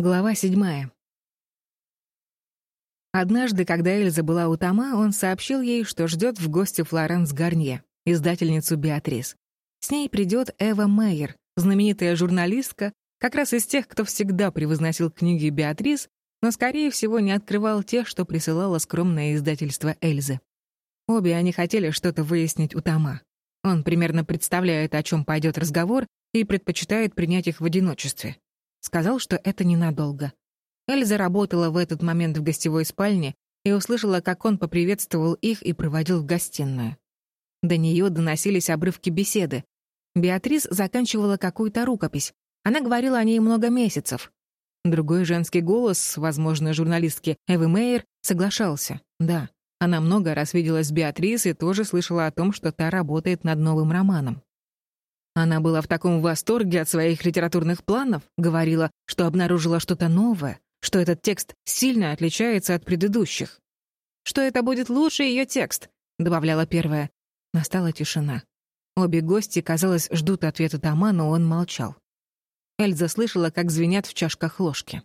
Глава седьмая. Однажды, когда Эльза была у Тома, он сообщил ей, что ждет в гости Флоренс Гарнье, издательницу Беатрис. С ней придет Эва Мейер, знаменитая журналистка, как раз из тех, кто всегда превозносил книги Беатрис, но, скорее всего, не открывал тех, что присылало скромное издательство Эльзы. Обе они хотели что-то выяснить у Тома. Он примерно представляет, о чем пойдет разговор, и предпочитает принять их в одиночестве. Сказал, что это ненадолго. Эльза работала в этот момент в гостевой спальне и услышала, как он поприветствовал их и проводил в гостиную. До нее доносились обрывки беседы. Беатрис заканчивала какую-то рукопись. Она говорила о ней много месяцев. Другой женский голос, возможно, журналистки Эвы Мейер, соглашался. Да, она много раз виделась с Беатрис и тоже слышала о том, что та работает над новым романом. Она была в таком восторге от своих литературных планов, говорила, что обнаружила что-то новое, что этот текст сильно отличается от предыдущих. «Что это будет лучше ее текст», — добавляла первая. Настала тишина. Обе гости, казалось, ждут ответа Тома, но он молчал. Эльза слышала, как звенят в чашках ложки.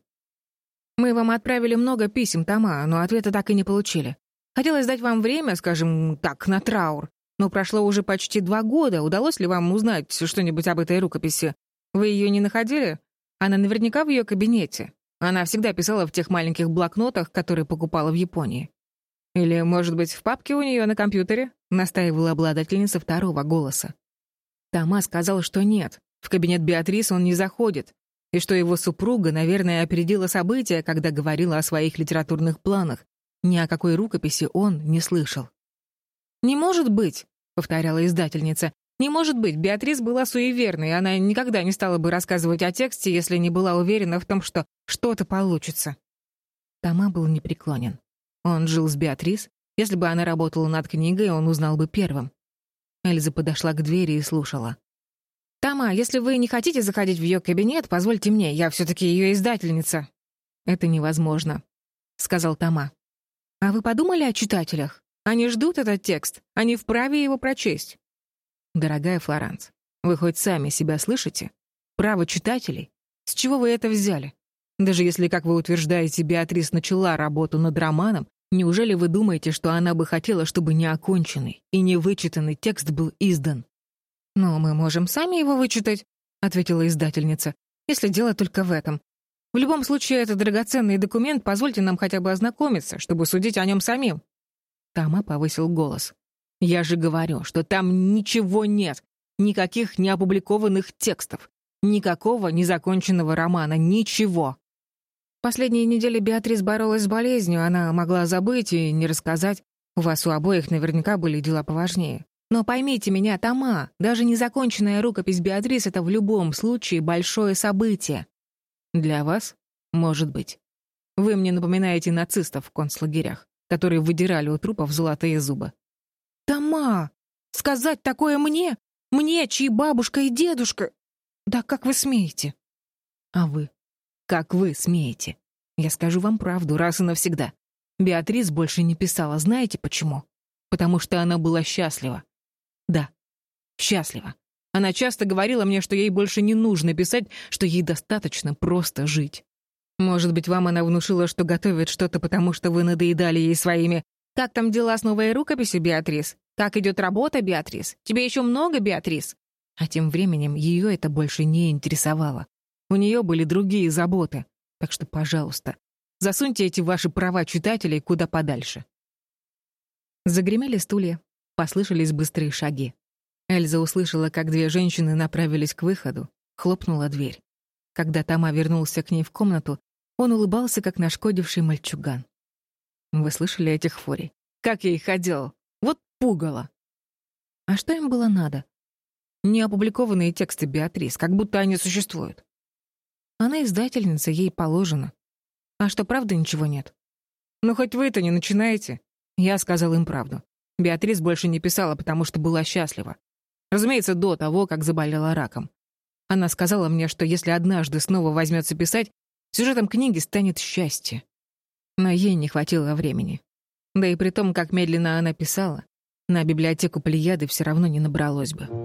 «Мы вам отправили много писем, Тома, но ответа так и не получили. Хотелось дать вам время, скажем так, на траур. Но прошло уже почти два года. Удалось ли вам узнать что-нибудь об этой рукописи? Вы ее не находили? Она наверняка в ее кабинете. Она всегда писала в тех маленьких блокнотах, которые покупала в Японии. Или, может быть, в папке у нее на компьютере? Настаивала обладательница второго голоса. Тома сказал, что нет. В кабинет Беатрис он не заходит. И что его супруга, наверное, опередила события, когда говорила о своих литературных планах. Ни о какой рукописи он не слышал. «Не может быть», — повторяла издательница. «Не может быть, Беатрис была суеверной, она никогда не стала бы рассказывать о тексте, если не была уверена в том, что что-то получится». Тома был непреклонен. Он жил с Беатрис. Если бы она работала над книгой, он узнал бы первым. Эльза подошла к двери и слушала. «Тома, если вы не хотите заходить в ее кабинет, позвольте мне, я все-таки ее издательница». «Это невозможно», — сказал Тома. «А вы подумали о читателях? Они ждут этот текст, они вправе его прочесть. Дорогая Флоранс, вы хоть сами себя слышите? Право читателей? С чего вы это взяли? Даже если, как вы утверждаете, Беатрис начала работу над романом, неужели вы думаете, что она бы хотела, чтобы неоконченный и невычитанный текст был издан? «Но мы можем сами его вычитать», — ответила издательница, «если дело только в этом. В любом случае, это драгоценный документ, позвольте нам хотя бы ознакомиться, чтобы судить о нем самим». Тома повысил голос. «Я же говорю, что там ничего нет, никаких неопубликованных текстов, никакого незаконченного романа, ничего». Последние недели Беатрис боролась с болезнью, она могла забыть и не рассказать. У вас у обоих наверняка были дела поважнее. Но поймите меня, Тома, даже незаконченная рукопись Беатрис — это в любом случае большое событие. Для вас? Может быть. Вы мне напоминаете нацистов в концлагерях которые выдирали у трупов золотые зубы. «Тома! Сказать такое мне? Мне, чьи бабушка и дедушка? Да как вы смеете?» «А вы? Как вы смеете? Я скажу вам правду раз и навсегда. Беатрис больше не писала, знаете почему? Потому что она была счастлива. Да, счастлива. Она часто говорила мне, что ей больше не нужно писать, что ей достаточно просто жить. Может быть, вам она внушила, что готовит что-то, потому что вы надоедали ей своими «Как там дела с новой рукописью, Беатрис? Как идет работа, Беатрис? Тебе еще много, Беатрис?» А тем временем ее это больше не интересовало. У нее были другие заботы. Так что, пожалуйста, засуньте эти ваши права читателей куда подальше. Загремели стулья, послышались быстрые шаги. Эльза услышала, как две женщины направились к выходу, хлопнула дверь. Когда Тома вернулся к ней в комнату, он улыбался, как нашкодивший мальчуган. Вы слышали этих фурий? Как я их ходил? Вот пугало. А что им было надо? Неопубликованные тексты Беатрис, как будто они существуют. Она издательница, ей положено. А что, правда, ничего нет? Ну, хоть вы-то не начинаете. Я сказал им правду. Беатрис больше не писала, потому что была счастлива. Разумеется, до того, как заболела раком. Она сказала мне, что если однажды снова возьмется писать, Сюжетом книги станет счастье. Но ей не хватило времени. Да и при том, как медленно она писала, на библиотеку Плеяды все равно не набралось бы.